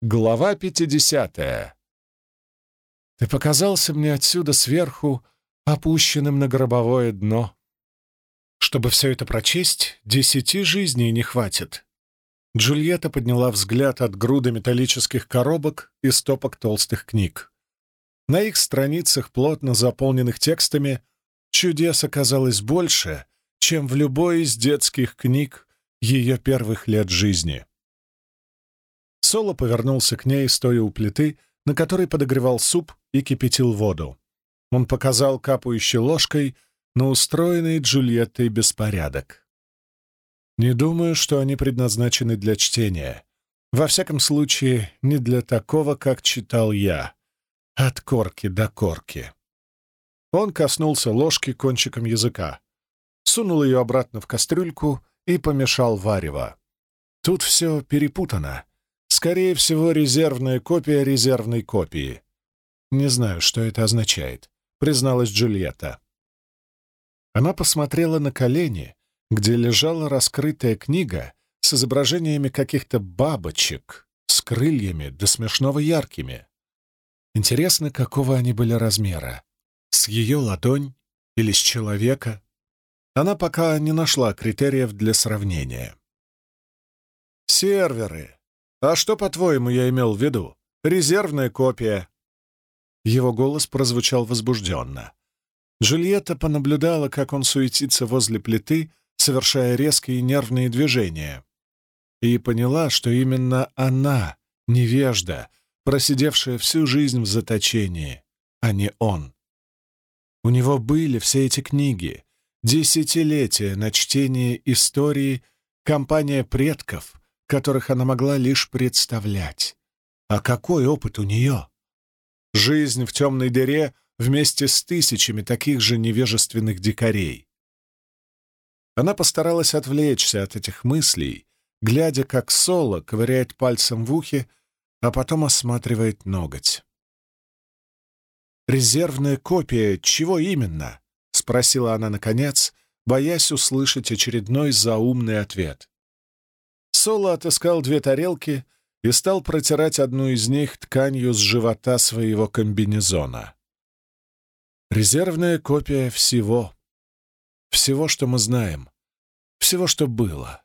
Глава 50. Ты показался мне отсюда сверху, опущенным на гробовое дно. Чтобы все это прочесть, десяти жизней не хватит. Джульетта подняла взгляд от груды металлических коробок и стопок толстых книг. На их страницах, плотно заполненных текстами, чудес оказалось больше, чем в любой из детских книг ее первых лет жизни. Соло повернулся к ней, стоя у плиты, на которой подогревал суп и кипятил воду. Он показал капающей ложкой на устроенный Джульеттой беспорядок. «Не думаю, что они предназначены для чтения. Во всяком случае, не для такого, как читал я. От корки до корки». Он коснулся ложки кончиком языка, сунул ее обратно в кастрюльку и помешал варево. Тут все перепутано. Скорее всего, резервная копия резервной копии. Не знаю, что это означает, призналась Джульетта. Она посмотрела на колени, где лежала раскрытая книга с изображениями каких-то бабочек с крыльями до смешного яркими. Интересно, какого они были размера? С ее ладонь или с человека? Она пока не нашла критериев для сравнения. «Серверы», «А что, по-твоему, я имел в виду? Резервная копия». Его голос прозвучал возбужденно. Джульетта понаблюдала, как он суетится возле плиты, совершая резкие нервные движения, и поняла, что именно она, невежда, просидевшая всю жизнь в заточении, а не он. У него были все эти книги, десятилетия на чтение истории, компания предков, которых она могла лишь представлять. А какой опыт у нее? Жизнь в темной дыре вместе с тысячами таких же невежественных дикарей. Она постаралась отвлечься от этих мыслей, глядя, как Соло ковыряет пальцем в ухе, а потом осматривает ноготь. «Резервная копия чего именно?» — спросила она наконец, боясь услышать очередной заумный ответ. Соло отыскал две тарелки и стал протирать одну из них тканью с живота своего комбинезона. Резервная копия всего. Всего, что мы знаем. Всего, что было.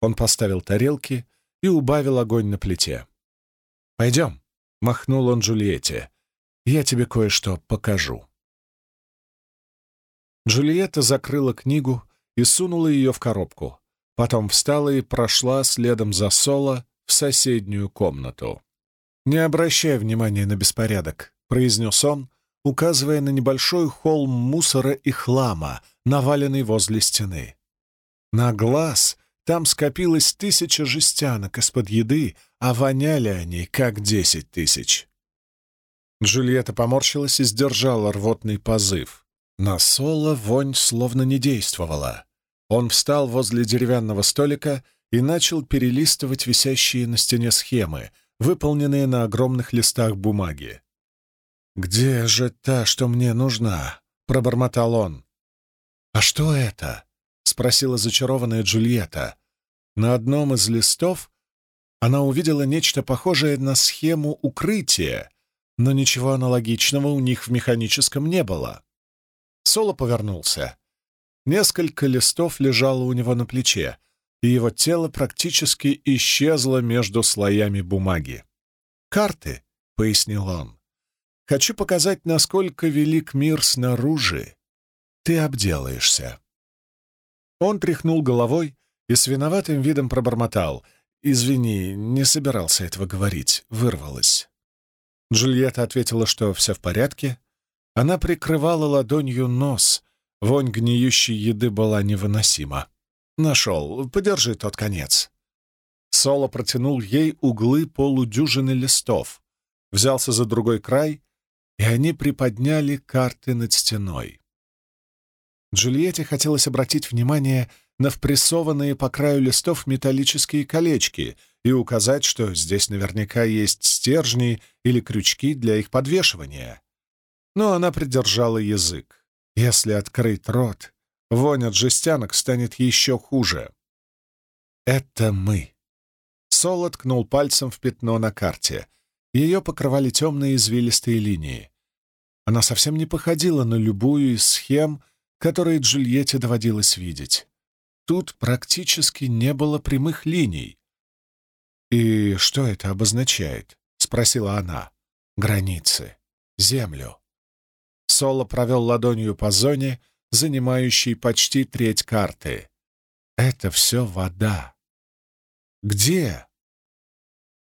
Он поставил тарелки и убавил огонь на плите. «Пойдем», — махнул он Джульетте. «Я тебе кое-что покажу». Джульетта закрыла книгу и сунула ее в коробку. Потом встала и прошла следом за Соло в соседнюю комнату. «Не обращай внимания на беспорядок», — произнес он, указывая на небольшой холм мусора и хлама, наваленный возле стены. На глаз там скопилось тысяча жестянок из-под еды, а воняли они, как десять тысяч. Джульетта поморщилась и сдержала рвотный позыв. На Соло вонь словно не действовала. Он встал возле деревянного столика и начал перелистывать висящие на стене схемы, выполненные на огромных листах бумаги. «Где же та, что мне нужна?» — пробормотал он. «А что это?» — спросила зачарованная Джульетта. На одном из листов она увидела нечто похожее на схему укрытия, но ничего аналогичного у них в механическом не было. Соло повернулся. Несколько листов лежало у него на плече, и его тело практически исчезло между слоями бумаги. «Карты», — пояснил он. «Хочу показать, насколько велик мир снаружи. Ты обделаешься». Он тряхнул головой и с виноватым видом пробормотал. «Извини, не собирался этого говорить, вырвалось». Джульетта ответила, что все в порядке. Она прикрывала ладонью нос, Вонь гниющей еды была невыносима. «Нашел. Подержи тот конец». Соло протянул ей углы полудюжины листов, взялся за другой край, и они приподняли карты над стеной. Джульетте хотелось обратить внимание на впрессованные по краю листов металлические колечки и указать, что здесь наверняка есть стержни или крючки для их подвешивания. Но она придержала язык. Если открыть рот, вонь от жестянок станет еще хуже. Это мы. Соло ткнул пальцем в пятно на карте. Ее покрывали темные извилистые линии. Она совсем не походила на любую из схем, которые Джульетте доводилось видеть. Тут практически не было прямых линий. «И что это обозначает?» — спросила она. «Границы. Землю». Соло провел ладонью по зоне, занимающей почти треть карты. «Это все вода». «Где?»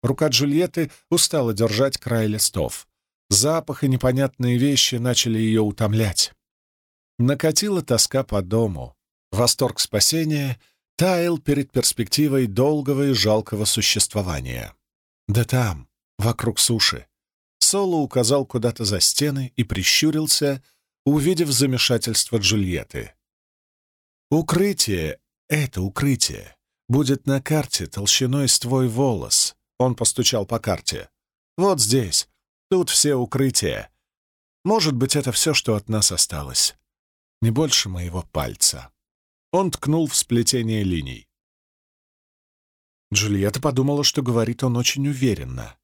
Рука Джульетты устала держать край листов. Запах и непонятные вещи начали ее утомлять. Накатила тоска по дому. Восторг спасения таял перед перспективой долгого и жалкого существования. Да там, вокруг суши. Соло указал куда-то за стены и прищурился, увидев замешательство Джульетты. «Укрытие — это укрытие. Будет на карте толщиной с твой волос», — он постучал по карте. «Вот здесь. Тут все укрытия. Может быть, это все, что от нас осталось. Не больше моего пальца». Он ткнул в сплетение линий. Джульетта подумала, что говорит он очень уверенно.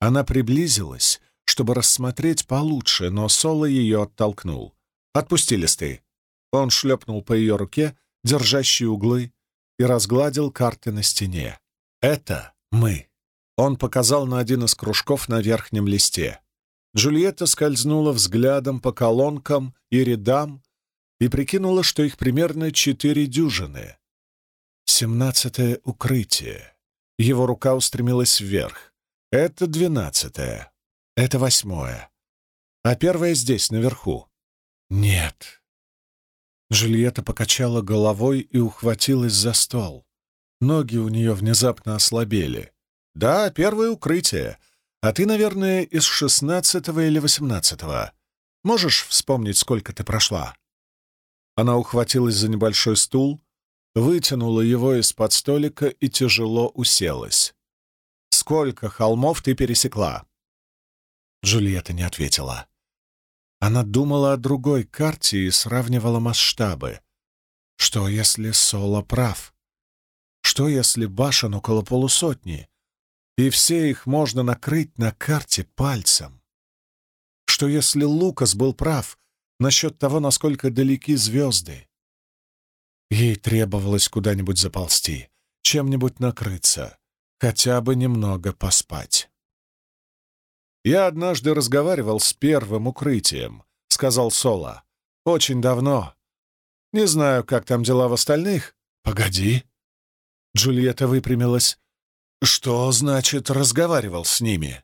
Она приблизилась, чтобы рассмотреть получше, но Соло ее оттолкнул. «Отпусти листы». Он шлепнул по ее руке, держащей углы, и разгладил карты на стене. «Это мы». Он показал на один из кружков на верхнем листе. Джульетта скользнула взглядом по колонкам и рядам, и прикинула, что их примерно четыре дюжины. Семнадцатое укрытие. Его рука устремилась вверх. Это двенадцатое. Это восьмое. А первое здесь, наверху. Нет. Жильета покачала головой и ухватилась за стол. Ноги у нее внезапно ослабели. «Да, первое укрытие. А ты, наверное, из шестнадцатого или восемнадцатого. Можешь вспомнить, сколько ты прошла?» Она ухватилась за небольшой стул, вытянула его из-под столика и тяжело уселась. «Сколько холмов ты пересекла?» Джульетта не ответила. Она думала о другой карте и сравнивала масштабы. Что, если Соло прав? Что, если башен около полусотни, и все их можно накрыть на карте пальцем? Что, если Лукас был прав, насчет того, насколько далеки звезды. Ей требовалось куда-нибудь заползти, чем-нибудь накрыться, хотя бы немного поспать. «Я однажды разговаривал с первым укрытием», — сказал Соло. «Очень давно. Не знаю, как там дела в остальных. Погоди». Джульетта выпрямилась. «Что значит разговаривал с ними?»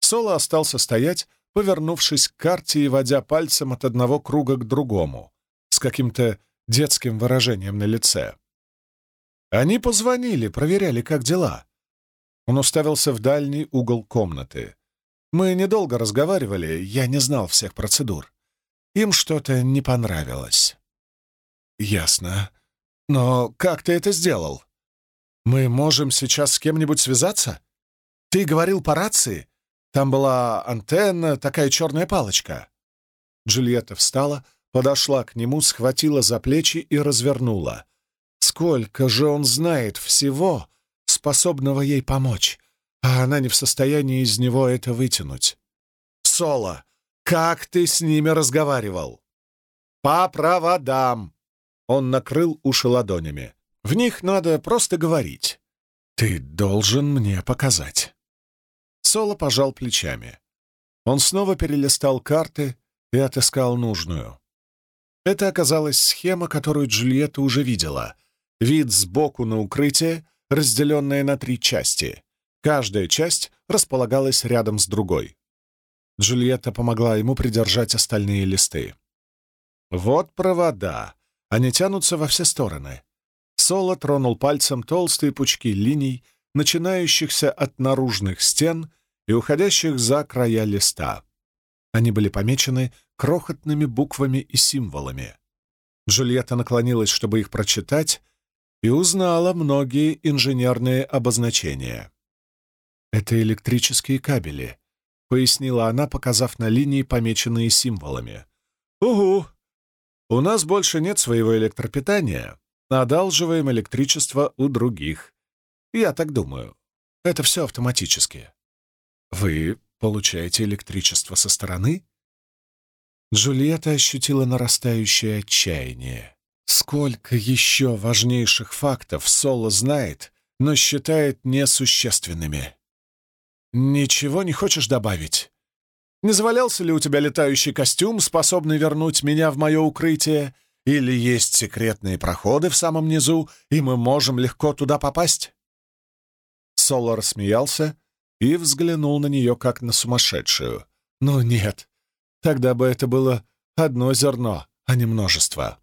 Соло остался стоять, повернувшись к карте и водя пальцем от одного круга к другому, с каким-то детским выражением на лице. Они позвонили, проверяли, как дела. Он уставился в дальний угол комнаты. Мы недолго разговаривали, я не знал всех процедур. Им что-то не понравилось. «Ясно. Но как ты это сделал? Мы можем сейчас с кем-нибудь связаться? Ты говорил по рации? Там была антенна, такая черная палочка. Джульетта встала, подошла к нему, схватила за плечи и развернула. Сколько же он знает всего, способного ей помочь, а она не в состоянии из него это вытянуть. «Соло, как ты с ними разговаривал?» «По проводам!» Он накрыл уши ладонями. «В них надо просто говорить. Ты должен мне показать». Соло пожал плечами. Он снова перелистал карты и отыскал нужную. Это оказалась схема, которую Джульетта уже видела. Вид сбоку на укрытие, разделенное на три части. Каждая часть располагалась рядом с другой. Джульетта помогла ему придержать остальные листы. «Вот провода. Они тянутся во все стороны». Соло тронул пальцем толстые пучки линий, начинающихся от наружных стен и уходящих за края листа. Они были помечены крохотными буквами и символами. Джульетта наклонилась, чтобы их прочитать, и узнала многие инженерные обозначения. «Это электрические кабели», — пояснила она, показав на линии, помеченные символами. «Угу. У нас больше нет своего электропитания, одалживаем электричество у других. Я так думаю. Это все автоматически. Вы получаете электричество со стороны? Джульетта ощутила нарастающее отчаяние. Сколько еще важнейших фактов Соло знает, но считает несущественными. «Ничего не хочешь добавить? Не завалялся ли у тебя летающий костюм, способный вернуть меня в мое укрытие? Или есть секретные проходы в самом низу, и мы можем легко туда попасть?» Соло рассмеялся и взглянул на нее, как на сумасшедшую. «Ну нет, тогда бы это было одно зерно, а не множество.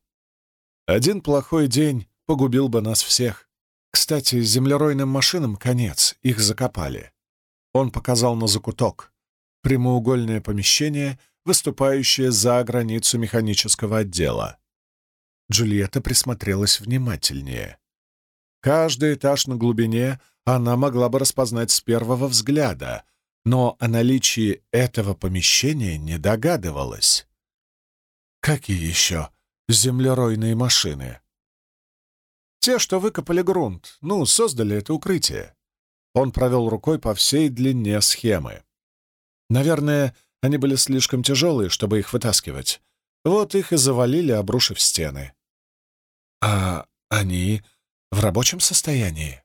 Один плохой день погубил бы нас всех. Кстати, землеройным машинам конец, их закопали. Он показал на закуток. Прямоугольное помещение, выступающее за границу механического отдела. Джульетта присмотрелась внимательнее. Каждый этаж на глубине она могла бы распознать с первого взгляда, но о наличии этого помещения не догадывалась. Какие еще землеройные машины? Те, что выкопали грунт, ну, создали это укрытие. Он провел рукой по всей длине схемы. Наверное, они были слишком тяжелые, чтобы их вытаскивать. Вот их и завалили, обрушив стены. А они в рабочем состоянии?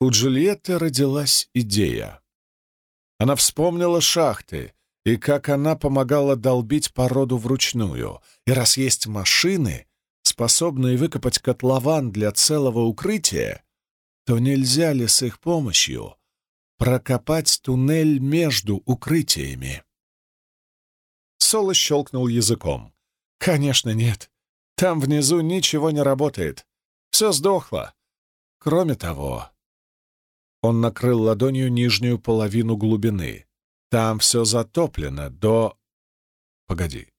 У Джульетты родилась идея. Она вспомнила шахты и как она помогала долбить породу вручную. И раз есть машины, способные выкопать котлован для целого укрытия, то нельзя ли с их помощью прокопать туннель между укрытиями? Соло щелкнул языком. «Конечно нет. Там внизу ничего не работает. Все сдохло. Кроме того...» Он накрыл ладонью нижнюю половину глубины. «Там все затоплено до...» «Погоди.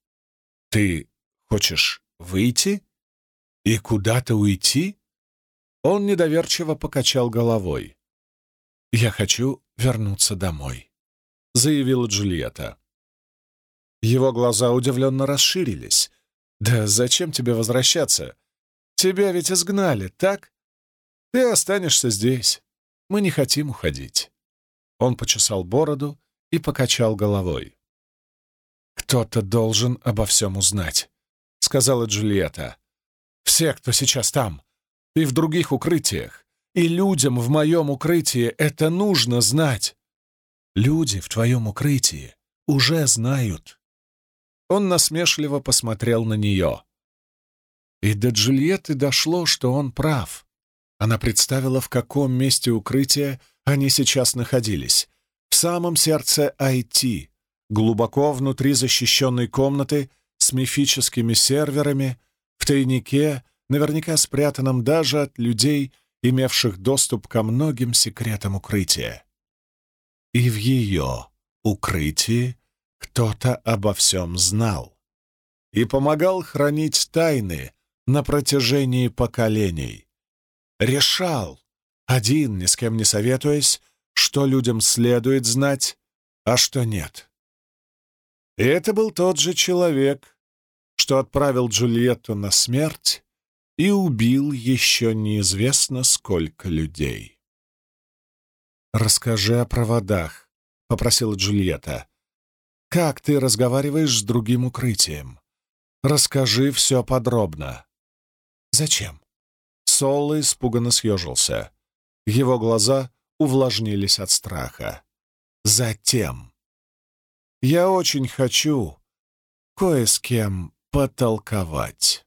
Ты хочешь выйти? И куда-то уйти?» Он недоверчиво покачал головой. «Я хочу вернуться домой», — заявила Джульетта. Его глаза удивленно расширились. «Да зачем тебе возвращаться? Тебя ведь изгнали, так? Ты останешься здесь. Мы не хотим уходить». Он почесал бороду и покачал головой. «Кто-то должен обо всем узнать», — сказала Джульетта. «Все, кто сейчас там, и в других укрытиях. И людям в моем укрытии это нужно знать. Люди в твоем укрытии уже знают. Он насмешливо посмотрел на нее. И до Джульетты дошло, что он прав. Она представила, в каком месте укрытия они сейчас находились. Самом сердце IT, глубоко внутри защищенной комнаты с мифическими серверами, в тайнике, наверняка спрятанном даже от людей, имевших доступ ко многим секретам укрытия. И в ее укрытии кто-то обо всем знал и помогал хранить тайны на протяжении поколений. Решал, один, ни с кем не советуясь, что людям следует знать, а что нет. И это был тот же человек, что отправил Джульетту на смерть и убил еще неизвестно сколько людей. «Расскажи о проводах», — попросила Джульетта. «Как ты разговариваешь с другим укрытием? Расскажи все подробно». «Зачем?» Соло испуганно съежился. Его глаза увлажнились от страха. «Затем. Я очень хочу кое с кем потолковать».